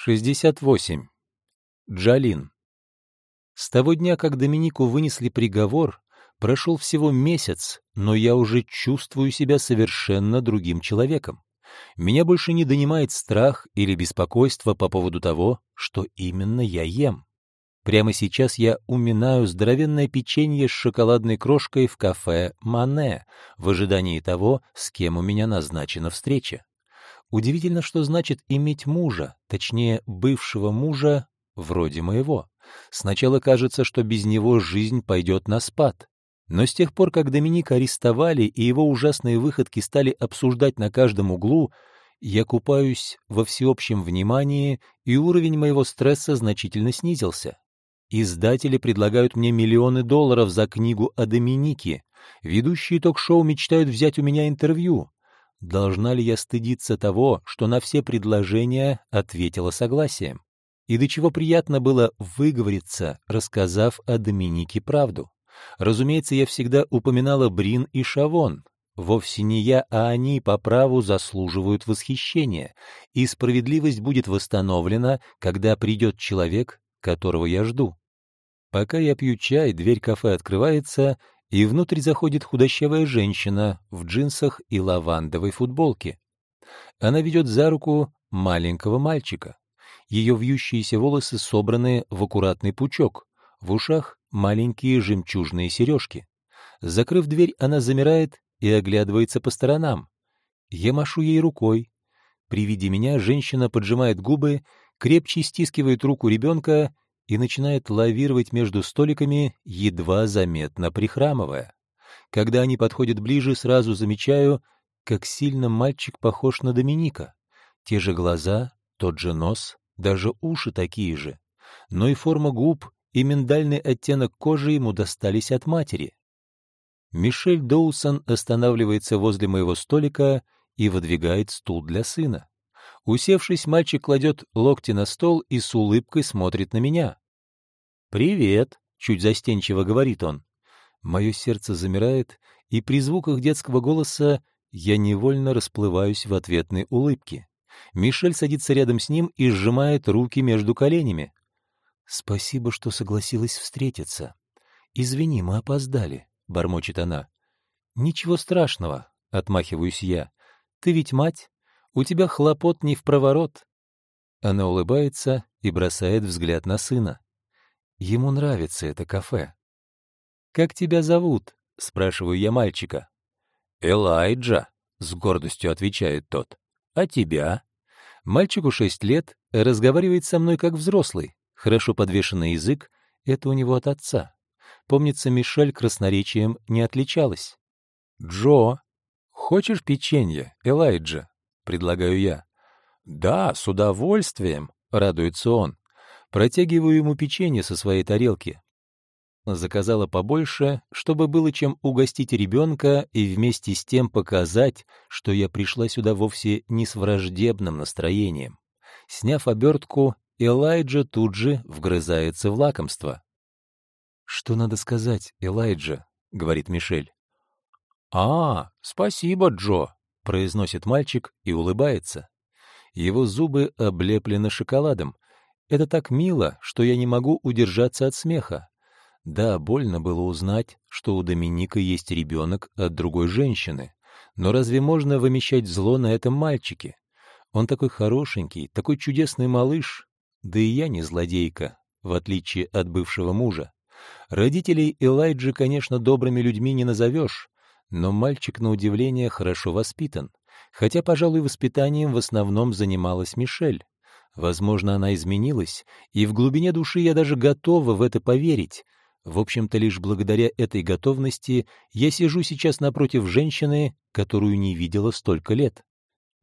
68. Джалин. С того дня, как Доминику вынесли приговор, прошел всего месяц, но я уже чувствую себя совершенно другим человеком. Меня больше не донимает страх или беспокойство по поводу того, что именно я ем. Прямо сейчас я уминаю здоровенное печенье с шоколадной крошкой в кафе «Мане» в ожидании того, с кем у меня назначена встреча. Удивительно, что значит иметь мужа, точнее, бывшего мужа, вроде моего. Сначала кажется, что без него жизнь пойдет на спад. Но с тех пор, как Доминика арестовали и его ужасные выходки стали обсуждать на каждом углу, я купаюсь во всеобщем внимании, и уровень моего стресса значительно снизился. Издатели предлагают мне миллионы долларов за книгу о Доминике. Ведущие ток-шоу мечтают взять у меня интервью. Должна ли я стыдиться того, что на все предложения ответила согласием? И до чего приятно было выговориться, рассказав о Доминике правду. Разумеется, я всегда упоминала Брин и Шавон. Вовсе не я, а они по праву заслуживают восхищения, и справедливость будет восстановлена, когда придет человек, которого я жду. Пока я пью чай, дверь кафе открывается, и внутрь заходит худощавая женщина в джинсах и лавандовой футболке. Она ведет за руку маленького мальчика. Ее вьющиеся волосы собраны в аккуратный пучок, в ушах маленькие жемчужные сережки. Закрыв дверь, она замирает и оглядывается по сторонам. Я машу ей рукой. При виде меня женщина поджимает губы, крепче стискивает руку ребенка и начинает лавировать между столиками, едва заметно прихрамывая. Когда они подходят ближе, сразу замечаю, как сильно мальчик похож на Доминика. Те же глаза, тот же нос, даже уши такие же. Но и форма губ, и миндальный оттенок кожи ему достались от матери. Мишель Доусон останавливается возле моего столика и выдвигает стул для сына. Усевшись, мальчик кладет локти на стол и с улыбкой смотрит на меня. «Привет», — чуть застенчиво говорит он. Мое сердце замирает, и при звуках детского голоса я невольно расплываюсь в ответной улыбке. Мишель садится рядом с ним и сжимает руки между коленями. «Спасибо, что согласилась встретиться. Извини, мы опоздали», — бормочет она. «Ничего страшного», — отмахиваюсь я. «Ты ведь мать, у тебя хлопот не в проворот». Она улыбается и бросает взгляд на сына. Ему нравится это кафе. «Как тебя зовут?» — спрашиваю я мальчика. «Элайджа», — с гордостью отвечает тот. «А тебя?» Мальчику шесть лет, разговаривает со мной как взрослый. Хорошо подвешенный язык — это у него от отца. Помнится, Мишель красноречием не отличалась. «Джо, хочешь печенье, Элайджа?» Предлагаю я. «Да, с удовольствием», — радуется он. Протягиваю ему печенье со своей тарелки. Заказала побольше, чтобы было чем угостить ребенка и вместе с тем показать, что я пришла сюда вовсе не с враждебным настроением. Сняв обертку, Элайджа тут же вгрызается в лакомство. «Что надо сказать, Элайджа?» — говорит Мишель. «А, спасибо, Джо», произносит мальчик и улыбается. Его зубы облеплены шоколадом. Это так мило, что я не могу удержаться от смеха. Да, больно было узнать, что у Доминика есть ребенок от другой женщины. Но разве можно вымещать зло на этом мальчике? Он такой хорошенький, такой чудесный малыш. Да и я не злодейка, в отличие от бывшего мужа. Родителей Элайджи, конечно, добрыми людьми не назовешь, но мальчик, на удивление, хорошо воспитан. Хотя, пожалуй, воспитанием в основном занималась Мишель. Возможно, она изменилась, и в глубине души я даже готова в это поверить. В общем-то, лишь благодаря этой готовности я сижу сейчас напротив женщины, которую не видела столько лет.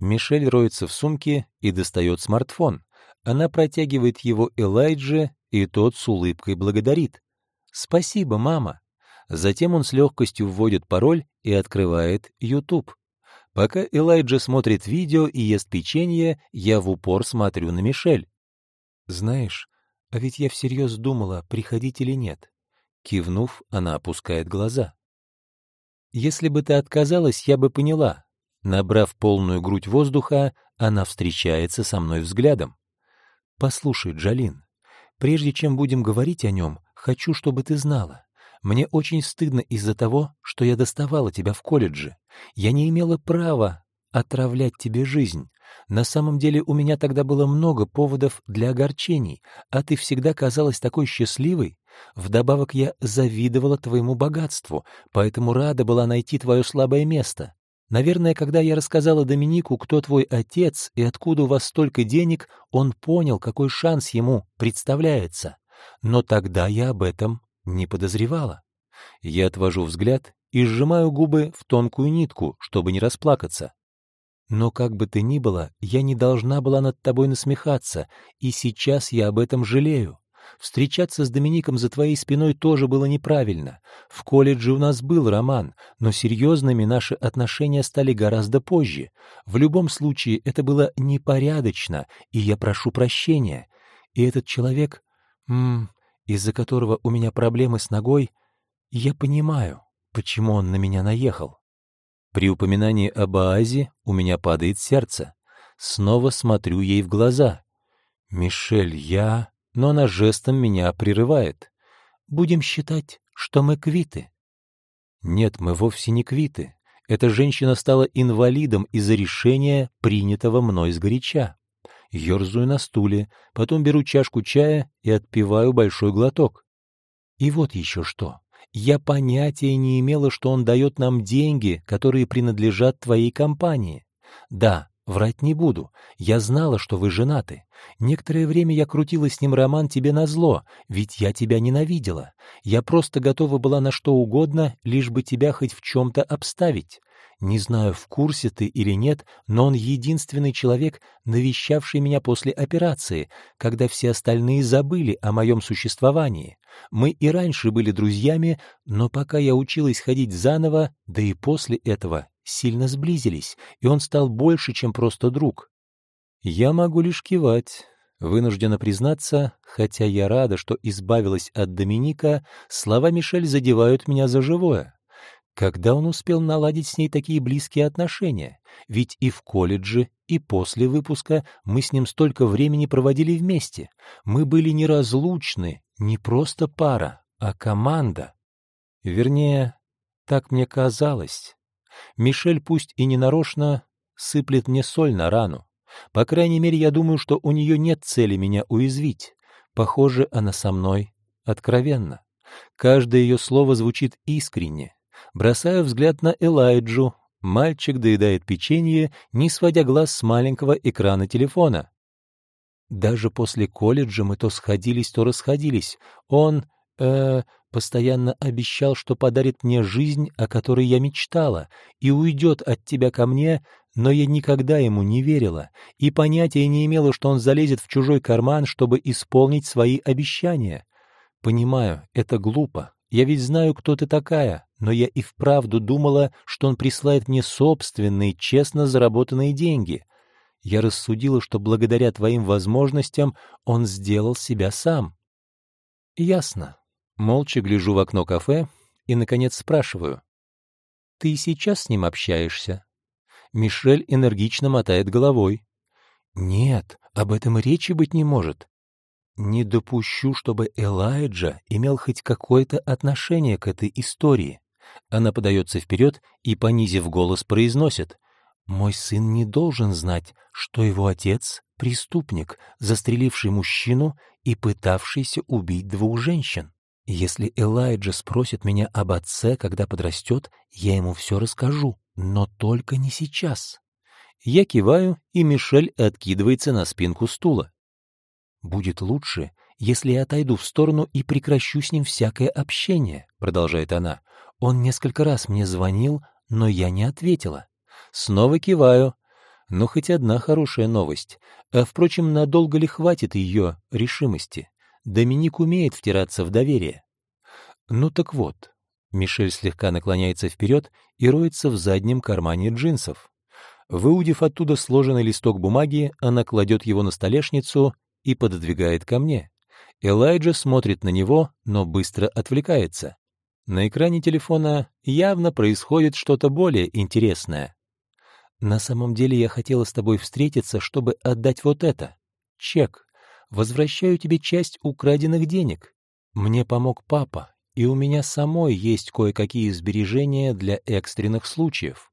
Мишель роется в сумке и достает смартфон. Она протягивает его Элайдже, и тот с улыбкой благодарит. «Спасибо, мама». Затем он с легкостью вводит пароль и открывает YouTube. Пока Элайджа смотрит видео и ест печенье, я в упор смотрю на Мишель. «Знаешь, а ведь я всерьез думала, приходить или нет». Кивнув, она опускает глаза. «Если бы ты отказалась, я бы поняла». Набрав полную грудь воздуха, она встречается со мной взглядом. Послушай, Джалин, прежде чем будем говорить о нем, хочу, чтобы ты знала. Мне очень стыдно из-за того, что я доставала тебя в колледже. Я не имела права отравлять тебе жизнь. На самом деле у меня тогда было много поводов для огорчений, а ты всегда казалась такой счастливой. Вдобавок я завидовала твоему богатству, поэтому рада была найти твое слабое место. Наверное, когда я рассказала Доминику, кто твой отец и откуда у вас столько денег, он понял, какой шанс ему представляется. Но тогда я об этом не подозревала. Я отвожу взгляд и сжимаю губы в тонкую нитку, чтобы не расплакаться. Но как бы ты ни было, я не должна была над тобой насмехаться, и сейчас я об этом жалею. Встречаться с Домиником за твоей спиной тоже было неправильно. В колледже у нас был роман, но серьезными наши отношения стали гораздо позже. В любом случае, это было непорядочно, и я прошу прощения. И этот человек, из-за которого у меня проблемы с ногой, я понимаю, почему он на меня наехал. При упоминании об Аазе у меня падает сердце. Снова смотрю ей в глаза. «Мишель, я...» Но она жестом меня прерывает. «Будем считать, что мы квиты». Нет, мы вовсе не квиты. Эта женщина стала инвалидом из-за решения, принятого мной сгоряча. Ёрзаю на стуле, потом беру чашку чая и отпиваю большой глоток. И вот еще что. Я понятия не имела, что он дает нам деньги, которые принадлежат твоей компании. Да, врать не буду. Я знала, что вы женаты. Некоторое время я крутила с ним роман тебе назло, ведь я тебя ненавидела. Я просто готова была на что угодно, лишь бы тебя хоть в чем-то обставить. Не знаю, в курсе ты или нет, но он единственный человек, навещавший меня после операции, когда все остальные забыли о моем существовании. Мы и раньше были друзьями, но пока я училась ходить заново, да и после этого, сильно сблизились, и он стал больше, чем просто друг. Я могу лишь кивать. Вынуждена признаться, хотя я рада, что избавилась от Доминика, слова Мишель задевают меня за живое. Когда он успел наладить с ней такие близкие отношения? Ведь и в колледже, и после выпуска мы с ним столько времени проводили вместе. Мы были неразлучны, не просто пара, а команда. Вернее, так мне казалось. Мишель, пусть и ненарочно, сыплет мне соль на рану. По крайней мере, я думаю, что у нее нет цели меня уязвить. Похоже, она со мной откровенно. Каждое ее слово звучит искренне. Бросаю взгляд на Элайджу. Мальчик доедает печенье, не сводя глаз с маленького экрана телефона. Даже после колледжа мы то сходились, то расходились. Он, э, постоянно обещал, что подарит мне жизнь, о которой я мечтала, и уйдет от тебя ко мне, но я никогда ему не верила и понятия не имела, что он залезет в чужой карман, чтобы исполнить свои обещания. Понимаю, это глупо. Я ведь знаю, кто ты такая, но я и вправду думала, что он присылает мне собственные, честно заработанные деньги. Я рассудила, что благодаря твоим возможностям он сделал себя сам. Ясно. Молча гляжу в окно кафе и, наконец, спрашиваю. «Ты сейчас с ним общаешься?» Мишель энергично мотает головой. «Нет, об этом речи быть не может. Не допущу, чтобы Элайджа имел хоть какое-то отношение к этой истории». Она подается вперед и, понизив голос, произносит. Мой сын не должен знать, что его отец — преступник, застреливший мужчину и пытавшийся убить двух женщин. Если Элайджа спросит меня об отце, когда подрастет, я ему все расскажу, но только не сейчас. Я киваю, и Мишель откидывается на спинку стула. «Будет лучше, если я отойду в сторону и прекращу с ним всякое общение», — продолжает она. «Он несколько раз мне звонил, но я не ответила. Снова киваю. Но хоть одна хорошая новость. А, впрочем, надолго ли хватит ее решимости? Доминик умеет втираться в доверие. Ну так вот. Мишель слегка наклоняется вперед и роется в заднем кармане джинсов. Выудив оттуда сложенный листок бумаги, она кладет его на столешницу и пододвигает ко мне. Элайджа смотрит на него, но быстро отвлекается. На экране телефона явно происходит что-то более интересное. На самом деле я хотела с тобой встретиться, чтобы отдать вот это. Чек. Возвращаю тебе часть украденных денег. Мне помог папа, и у меня самой есть кое-какие сбережения для экстренных случаев.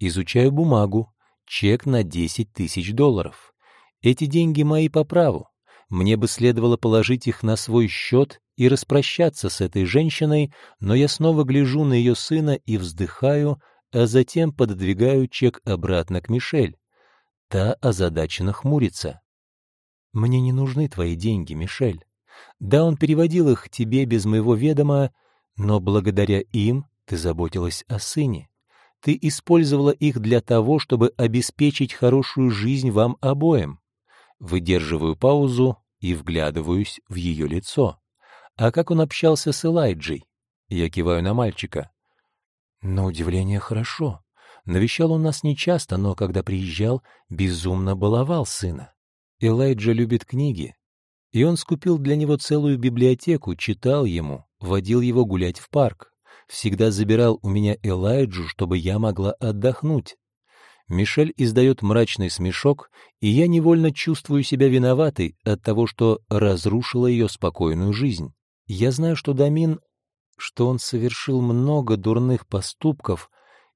Изучаю бумагу, чек на 10 тысяч долларов. Эти деньги мои по праву. Мне бы следовало положить их на свой счет и распрощаться с этой женщиной, но я снова гляжу на ее сына и вздыхаю, а затем пододвигаю чек обратно к Мишель. Та озадаченно хмурится. «Мне не нужны твои деньги, Мишель. Да, он переводил их тебе без моего ведома, но благодаря им ты заботилась о сыне. Ты использовала их для того, чтобы обеспечить хорошую жизнь вам обоим. Выдерживаю паузу и вглядываюсь в ее лицо. А как он общался с Элайджей? Я киваю на мальчика. На удивление хорошо. Навещал он нас нечасто, но когда приезжал, безумно баловал сына. Элайджа любит книги, и он скупил для него целую библиотеку, читал ему, водил его гулять в парк. Всегда забирал у меня Элайджу, чтобы я могла отдохнуть. Мишель издает мрачный смешок, и я невольно чувствую себя виноватой от того, что разрушила ее спокойную жизнь. Я знаю, что Дамин, что он совершил много дурных поступков,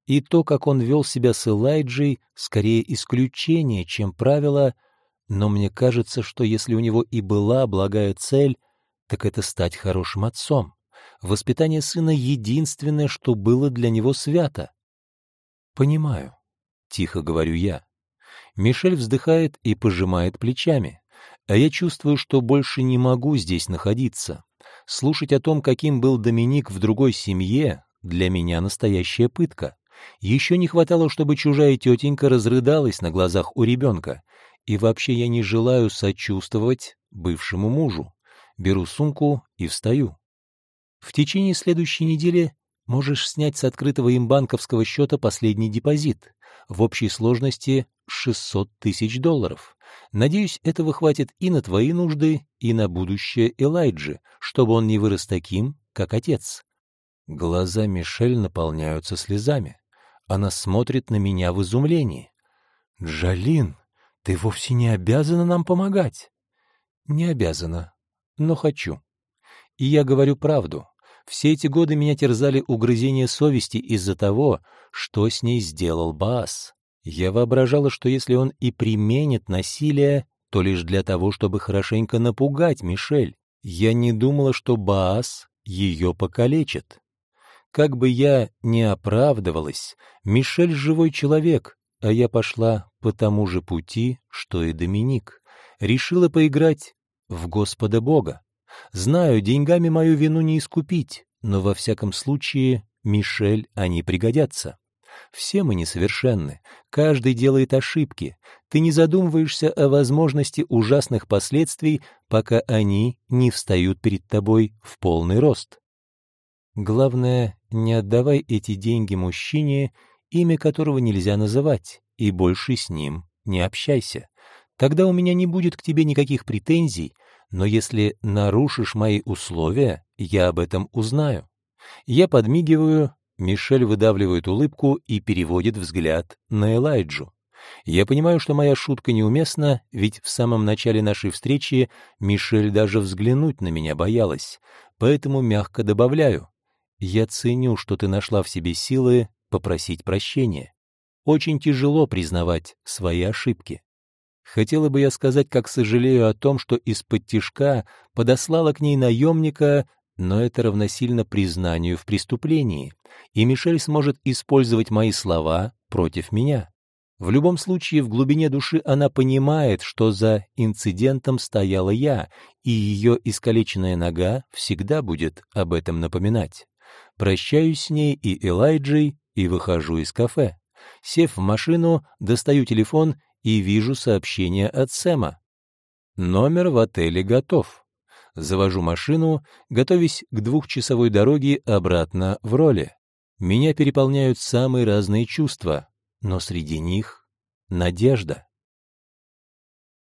и то, как он вел себя с Элайджей, скорее исключение, чем правило, но мне кажется, что если у него и была благая цель, так это стать хорошим отцом. Воспитание сына — единственное, что было для него свято. Понимаю. — тихо говорю я. Мишель вздыхает и пожимает плечами, а я чувствую, что больше не могу здесь находиться. Слушать о том, каким был Доминик в другой семье, для меня настоящая пытка. Еще не хватало, чтобы чужая тетенька разрыдалась на глазах у ребенка. И вообще я не желаю сочувствовать бывшему мужу. Беру сумку и встаю. В течение следующей недели можешь снять с открытого им банковского счета последний депозит в общей сложности 600 тысяч долларов. Надеюсь, этого хватит и на твои нужды, и на будущее Элайджи, чтобы он не вырос таким, как отец. Глаза Мишель наполняются слезами. Она смотрит на меня в изумлении. «Джалин, ты вовсе не обязана нам помогать». «Не обязана, но хочу. И я говорю правду. Все эти годы меня терзали угрызения совести из-за того, что с ней сделал Баас. Я воображала, что если он и применит насилие, то лишь для того, чтобы хорошенько напугать Мишель. Я не думала, что Баас ее покалечит. Как бы я ни оправдывалась, Мишель — живой человек, а я пошла по тому же пути, что и Доминик. Решила поиграть в Господа Бога. Знаю, деньгами мою вину не искупить, но во всяком случае, Мишель, они пригодятся. Все мы несовершенны, каждый делает ошибки. Ты не задумываешься о возможности ужасных последствий, пока они не встают перед тобой в полный рост. Главное, не отдавай эти деньги мужчине, имя которого нельзя называть, и больше с ним не общайся. Тогда у меня не будет к тебе никаких претензий, но если нарушишь мои условия, я об этом узнаю. Я подмигиваю, Мишель выдавливает улыбку и переводит взгляд на Элайджу. Я понимаю, что моя шутка неуместна, ведь в самом начале нашей встречи Мишель даже взглянуть на меня боялась, поэтому мягко добавляю. Я ценю, что ты нашла в себе силы попросить прощения. Очень тяжело признавать свои ошибки. Хотела бы я сказать, как сожалею о том, что из-под тишка подослала к ней наемника, но это равносильно признанию в преступлении, и Мишель сможет использовать мои слова против меня. В любом случае, в глубине души она понимает, что за инцидентом стояла я, и ее искалеченная нога всегда будет об этом напоминать. Прощаюсь с ней и Элайджей и выхожу из кафе. Сев в машину, достаю телефон и вижу сообщение от Сэма. Номер в отеле готов. Завожу машину, готовясь к двухчасовой дороге обратно в роли. Меня переполняют самые разные чувства, но среди них — надежда.